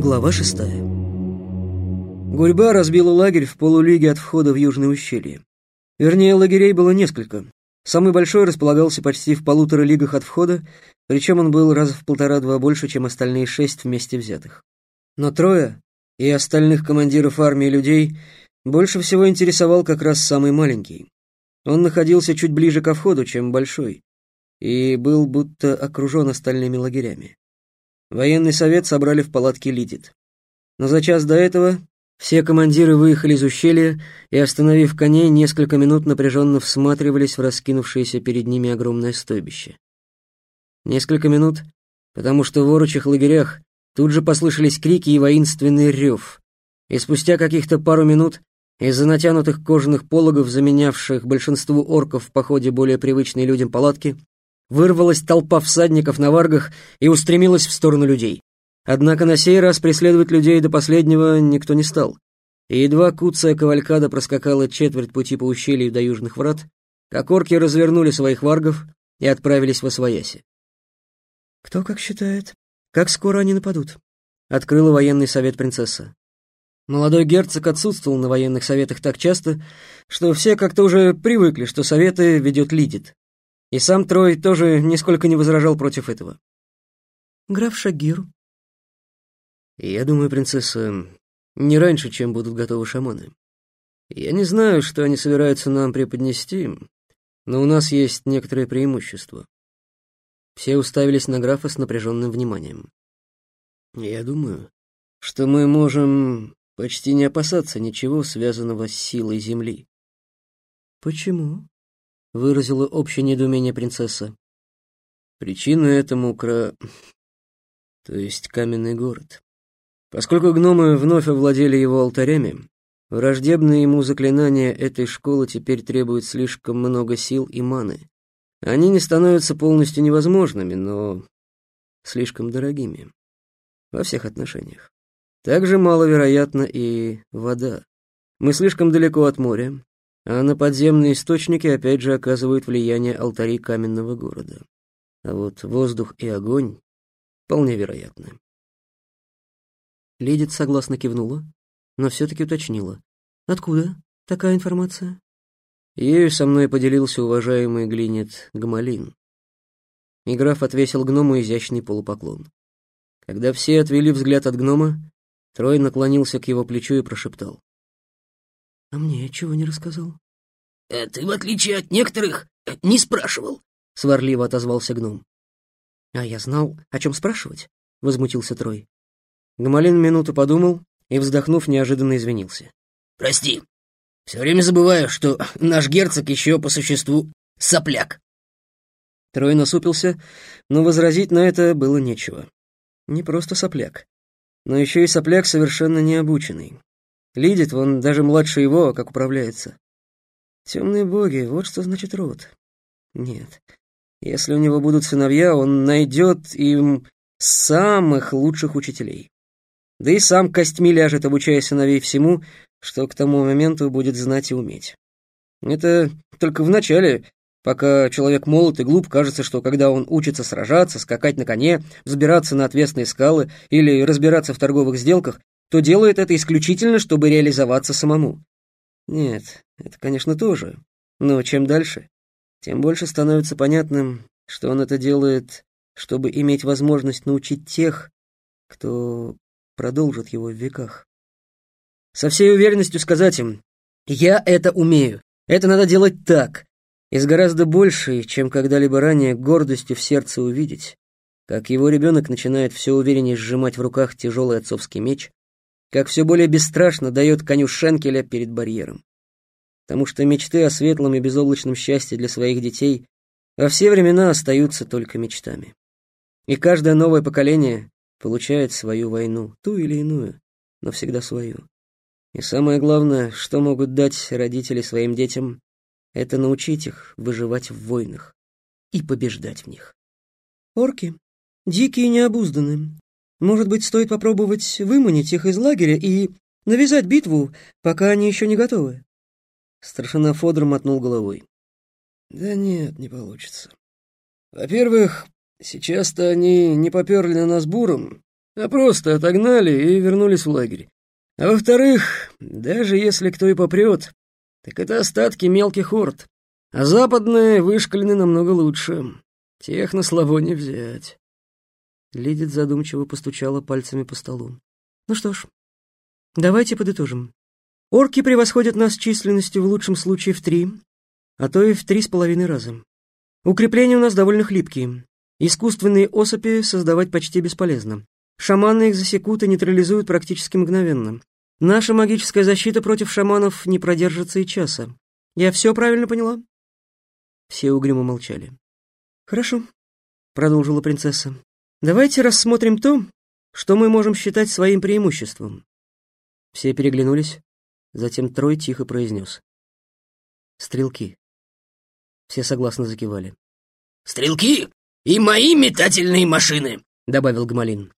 Глава шестая. Гурьба разбила лагерь в полулиге от входа в Южное ущелье. Вернее, лагерей было несколько. Самый большой располагался почти в полутора лигах от входа, причем он был раза в полтора-два больше, чем остальные шесть вместе взятых. Но трое и остальных командиров армии людей больше всего интересовал как раз самый маленький. Он находился чуть ближе ко входу, чем большой, и был будто окружен остальными лагерями. Военный совет собрали в палатке Лидит. Но за час до этого все командиры выехали из ущелья и, остановив коней, несколько минут напряженно всматривались в раскинувшееся перед ними огромное стойбище. Несколько минут, потому что в орочих лагерях тут же послышались крики и воинственный рев, и спустя каких-то пару минут из-за натянутых кожаных пологов, заменявших большинству орков в походе более привычной людям палатки, вырвалась толпа всадников на варгах и устремилась в сторону людей. Однако на сей раз преследовать людей до последнего никто не стал. И едва куцая кавалькада проскакала четверть пути по ущелью до южных врат, как орки развернули своих варгов и отправились в Освояси. «Кто как считает? Как скоро они нападут?» — открыла военный совет принцесса. Молодой герцог отсутствовал на военных советах так часто, что все как-то уже привыкли, что советы ведет Лидит. И сам Трой тоже нисколько не возражал против этого. «Граф Шагир». «Я думаю, принцесса, не раньше, чем будут готовы шаманы. Я не знаю, что они собираются нам преподнести, но у нас есть некоторые преимущества». Все уставились на графа с напряженным вниманием. «Я думаю, что мы можем почти не опасаться ничего, связанного с силой Земли». «Почему?» — выразила общее недоумение принцесса. Причина этому кра... то есть каменный город. Поскольку гномы вновь овладели его алтарями, враждебные ему заклинания этой школы теперь требуют слишком много сил и маны. Они не становятся полностью невозможными, но слишком дорогими. Во всех отношениях. Также маловероятна и вода. Мы слишком далеко от моря, а на подземные источники опять же оказывают влияние алтарей каменного города. А вот воздух и огонь вполне вероятны. Ледит согласно кивнула, но все-таки уточнила. «Откуда такая информация?» Ею со мной поделился уважаемый глинет Гмалин. И граф отвесил гному изящный полупоклон. Когда все отвели взгляд от гнома, Трой наклонился к его плечу и прошептал. «А мне чего не рассказал?» «Э, «Ты, в отличие от некоторых, э, не спрашивал», — сварливо отозвался гном. «А я знал, о чем спрашивать», — возмутился Трой. Гамалин минуту подумал и, вздохнув, неожиданно извинился. «Прости, все время забываю, что наш герцог еще по существу сопляк». Трой насупился, но возразить на это было нечего. Не просто сопляк, но еще и сопляк совершенно необученный. Лидит вон даже младше его, как управляется. Темные боги, вот что значит род. Нет, если у него будут сыновья, он найдет им самых лучших учителей. Да и сам костьми ляжет, обучая сыновей всему, что к тому моменту будет знать и уметь. Это только в начале, пока человек молод и глуп, кажется, что когда он учится сражаться, скакать на коне, взбираться на отвесные скалы или разбираться в торговых сделках, то делает это исключительно, чтобы реализоваться самому. Нет, это, конечно, тоже. Но чем дальше, тем больше становится понятным, что он это делает, чтобы иметь возможность научить тех, кто продолжит его в веках. Со всей уверенностью сказать им, я это умею, это надо делать так, и с гораздо большей, чем когда-либо ранее, гордостью в сердце увидеть, как его ребенок начинает все увереннее сжимать в руках тяжелый отцовский меч, как все более бесстрашно дает коню шенкеля перед барьером. Потому что мечты о светлом и безоблачном счастье для своих детей во все времена остаются только мечтами. И каждое новое поколение получает свою войну, ту или иную, но всегда свою. И самое главное, что могут дать родители своим детям, это научить их выживать в войнах и побеждать в них. Орки, дикие и необузданные, может быть, стоит попробовать выманить их из лагеря и навязать битву, пока они еще не готовы?» Старшина Фодор мотнул головой. «Да нет, не получится. Во-первых, сейчас-то они не поперли на нас буром, а просто отогнали и вернулись в лагерь. А во-вторых, даже если кто и попрет, так это остатки мелких орд, а западные вышкалены намного лучше. Тех на слабо не взять. Лидит задумчиво постучала пальцами по столу. Ну что ж, давайте подытожим. Орки превосходят нас численностью в лучшем случае в три, а то и в три с половиной раза. Укрепления у нас довольно хлипкие. Искусственные особи создавать почти бесполезно. Шаманы их засекут и нейтрализуют практически мгновенно. Наша магическая защита против шаманов не продержится и часа. Я все правильно поняла?» Все угрюмо молчали. «Хорошо», — продолжила принцесса. «Давайте рассмотрим то, что мы можем считать своим преимуществом». Все переглянулись, затем Трой тихо произнес. «Стрелки». Все согласно закивали. «Стрелки и мои метательные машины», — добавил Гмалин.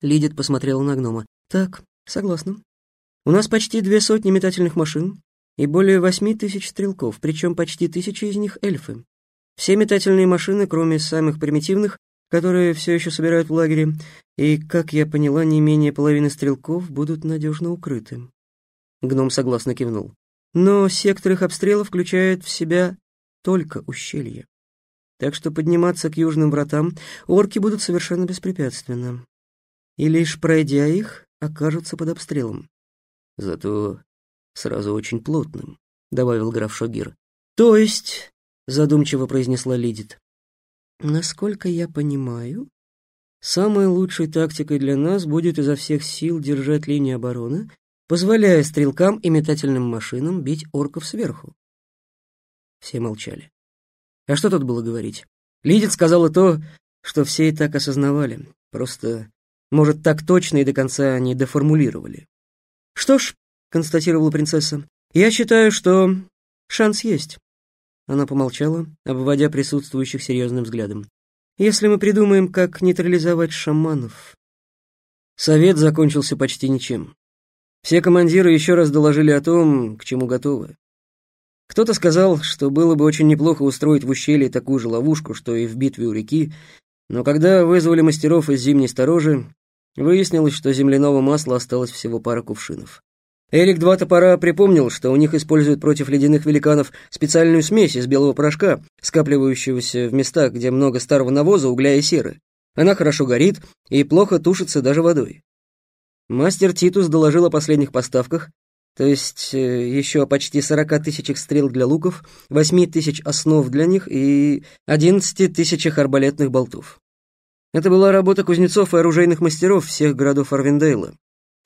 Лидит посмотрела на гнома. «Так, согласна. У нас почти две сотни метательных машин и более восьми тысяч стрелков, причем почти тысяча из них эльфы. Все метательные машины, кроме самых примитивных, которые все еще собирают в лагере, и, как я поняла, не менее половины стрелков будут надежно укрыты». Гном согласно кивнул. «Но сектор их обстрела включает в себя только ущелье. Так что подниматься к южным вратам орки будут совершенно беспрепятственно. И лишь пройдя их, окажутся под обстрелом. Зато сразу очень плотным, — добавил граф Шогир. То есть, — задумчиво произнесла Лидит, — насколько я понимаю, самой лучшей тактикой для нас будет изо всех сил держать линию обороны, позволяя стрелкам и метательным машинам бить орков сверху. Все молчали. А что тут было говорить? Лидит сказала то, что все и так осознавали. Просто, может, так точно и до конца не доформулировали. «Что ж», — констатировала принцесса, — «я считаю, что шанс есть». Она помолчала, обводя присутствующих серьезным взглядом. «Если мы придумаем, как нейтрализовать шаманов...» Совет закончился почти ничем. Все командиры еще раз доложили о том, к чему готовы. Кто-то сказал, что было бы очень неплохо устроить в ущелье такую же ловушку, что и в битве у реки, но когда вызвали мастеров из зимней сторожи, выяснилось, что земляного масла осталось всего пара кувшинов. Эрик Два Топора припомнил, что у них используют против ледяных великанов специальную смесь из белого порошка, скапливающегося в местах, где много старого навоза, угля и серы. Она хорошо горит и плохо тушится даже водой. Мастер Титус доложил о последних поставках, то есть э, еще почти 40 тысячах стрел для луков, 8 тысяч основ для них и 11 тысячах арбалетных болтов. Это была работа кузнецов и оружейных мастеров всех городов Арвиндейла,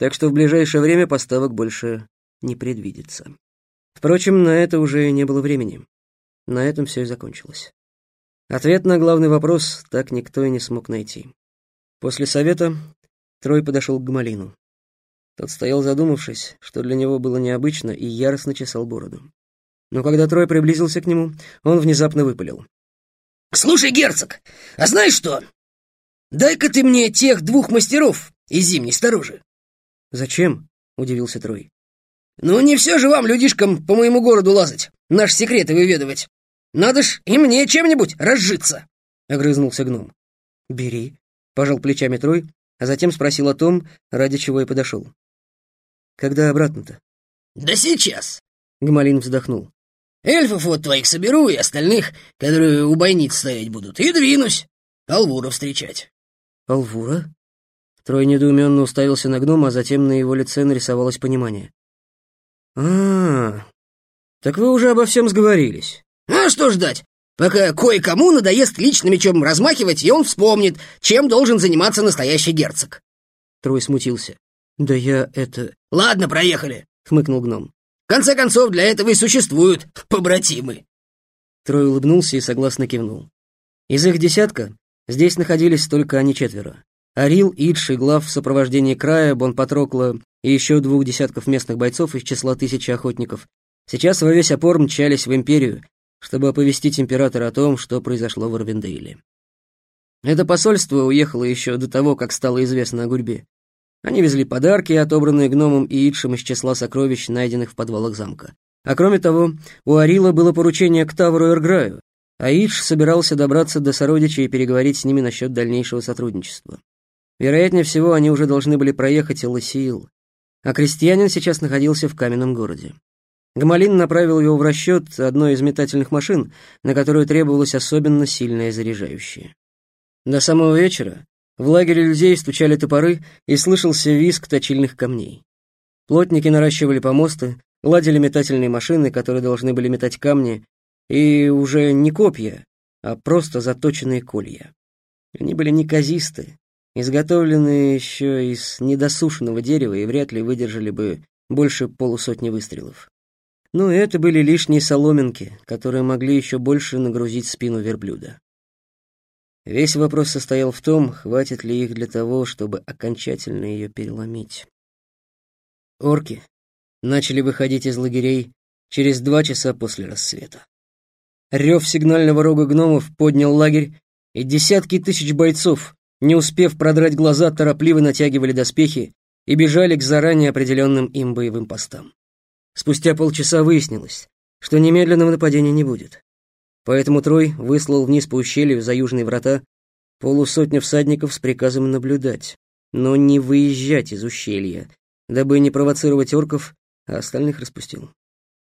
так что в ближайшее время поставок больше не предвидится. Впрочем, на это уже не было времени. На этом все и закончилось. Ответ на главный вопрос так никто и не смог найти. После совета Трой подошел к Гмалину. Тот стоял задумавшись, что для него было необычно, и яростно чесал бороду. Но когда Трой приблизился к нему, он внезапно выпалил. «Слушай, герцог, а знаешь что? Дай-ка ты мне тех двух мастеров из зимней сторожи». «Зачем?» — удивился Трой. «Ну, не все же вам, людишкам, по моему городу лазать, наши секреты выведывать. Надо ж и мне чем-нибудь разжиться», — огрызнулся гном. «Бери», — пожал плечами Трой, а затем спросил о том, ради чего и подошел. Когда обратно-то? Да сейчас. Гмалин вздохнул. Эльфов вот твоих соберу и остальных, которые у бойниц стоять будут, и двинусь. Алвура встречать. Алвура? Трой недоуменно уставился на гнома, а затем на его лице нарисовалось понимание. а, -а, -а так вы уже обо всем сговорились. А что ждать? Пока кое-кому надоест лично мечом размахивать, и он вспомнит, чем должен заниматься настоящий герцог. Трой смутился. «Да я это...» «Ладно, проехали», — хмыкнул гном. «В конце концов, для этого и существуют побратимы». Трой улыбнулся и согласно кивнул. Из их десятка здесь находились только они четверо. Арил, Идш и Глав в сопровождении края, Бон Патрокла и еще двух десятков местных бойцов из числа тысячи охотников сейчас во весь опор мчались в Империю, чтобы оповестить императора о том, что произошло в Арвендейле. Это посольство уехало еще до того, как стало известно о гурьбе. Они везли подарки, отобранные гномом и Идшем из числа сокровищ, найденных в подвалах замка. А кроме того, у Арила было поручение к Тавру Эрграю, а Идш собирался добраться до сородичей и переговорить с ними насчет дальнейшего сотрудничества. Вероятнее всего, они уже должны были проехать Элосиил, а крестьянин сейчас находился в каменном городе. Гамалин направил его в расчет одной из метательных машин, на которую требовалось особенно сильное заряжающее. До самого вечера в лагере людей стучали топоры и слышался визг точильных камней. Плотники наращивали помосты, ладили метательные машины, которые должны были метать камни, и уже не копья, а просто заточенные колья. Они были неказисты, изготовленные еще из недосушенного дерева и вряд ли выдержали бы больше полусотни выстрелов. Но это были лишние соломинки, которые могли еще больше нагрузить спину верблюда. Весь вопрос состоял в том, хватит ли их для того, чтобы окончательно ее переломить. Орки начали выходить из лагерей через два часа после рассвета. Рев сигнального рога гномов поднял лагерь, и десятки тысяч бойцов, не успев продрать глаза, торопливо натягивали доспехи и бежали к заранее определенным им боевым постам. Спустя полчаса выяснилось, что немедленного нападения не будет. Поэтому Трой выслал вниз по ущелью за южные врата полусотню всадников с приказом наблюдать, но не выезжать из ущелья, дабы не провоцировать орков, а остальных распустил.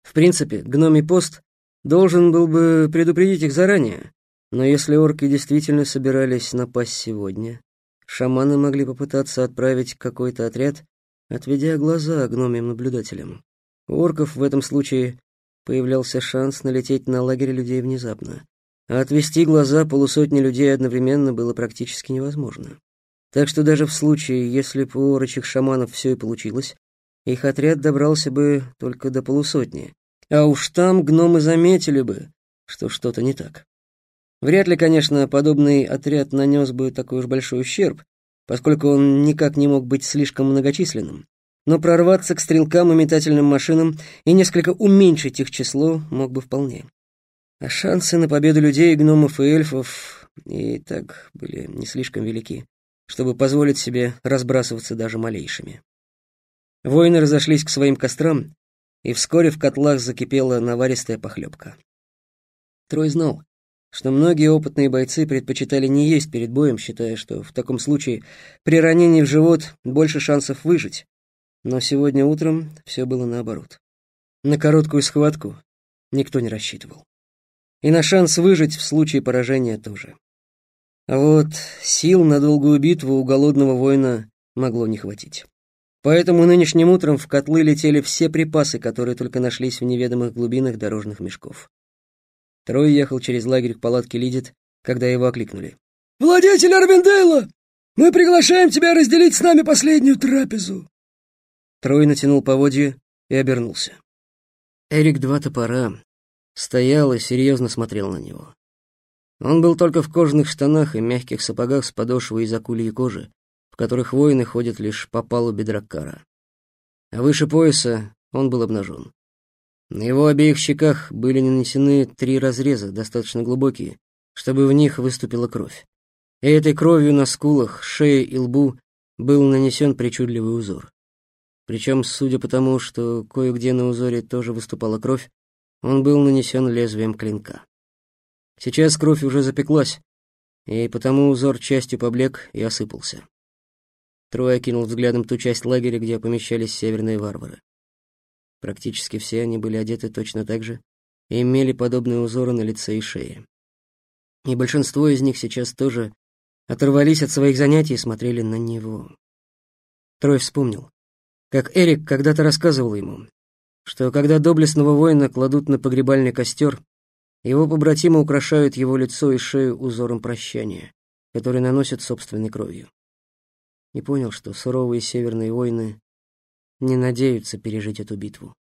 В принципе, гномий пост должен был бы предупредить их заранее, но если орки действительно собирались напасть сегодня, шаманы могли попытаться отправить какой-то отряд, отведя глаза гномим наблюдателям. У орков в этом случае появлялся шанс налететь на лагерь людей внезапно, а отвести глаза полусотни людей одновременно было практически невозможно. Так что даже в случае, если бы у орочих шаманов все и получилось, их отряд добрался бы только до полусотни, а уж там гномы заметили бы, что что-то не так. Вряд ли, конечно, подобный отряд нанес бы такой уж большой ущерб, поскольку он никак не мог быть слишком многочисленным но прорваться к стрелкам и метательным машинам и несколько уменьшить их число мог бы вполне. А шансы на победу людей, гномов и эльфов и так были не слишком велики, чтобы позволить себе разбрасываться даже малейшими. Воины разошлись к своим кострам, и вскоре в котлах закипела наваристая похлебка. Трой знал, что многие опытные бойцы предпочитали не есть перед боем, считая, что в таком случае при ранении в живот больше шансов выжить, но сегодня утром все было наоборот. На короткую схватку никто не рассчитывал. И на шанс выжить в случае поражения тоже. А вот сил на долгую битву у голодного воина могло не хватить. Поэтому нынешним утром в котлы летели все припасы, которые только нашлись в неведомых глубинах дорожных мешков. Трой ехал через лагерь к палатке Лидит, когда его окликнули. «Владетель Арбендейла, мы приглашаем тебя разделить с нами последнюю трапезу!» Трой натянул поводья и обернулся. Эрик два топора стоял и серьезно смотрел на него. Он был только в кожаных штанах и мягких сапогах с подошвой из акульей кожи, в которых воины ходят лишь по палубе драккара. А выше пояса он был обнажен. На его обеих щеках были нанесены три разреза, достаточно глубокие, чтобы в них выступила кровь. И этой кровью на скулах, шее и лбу был нанесен причудливый узор. Причем, судя по тому, что кое-где на узоре тоже выступала кровь, он был нанесен лезвием клинка. Сейчас кровь уже запеклась, и потому узор частью поблек и осыпался. Трой окинул взглядом ту часть лагеря, где помещались северные варвары. Практически все они были одеты точно так же и имели подобные узоры на лице и шее. И большинство из них сейчас тоже оторвались от своих занятий и смотрели на него. Трой вспомнил как Эрик когда-то рассказывал ему, что когда доблестного воина кладут на погребальный костер, его побратимы украшают его лицо и шею узором прощания, который наносят собственной кровью. И понял, что суровые северные воины не надеются пережить эту битву.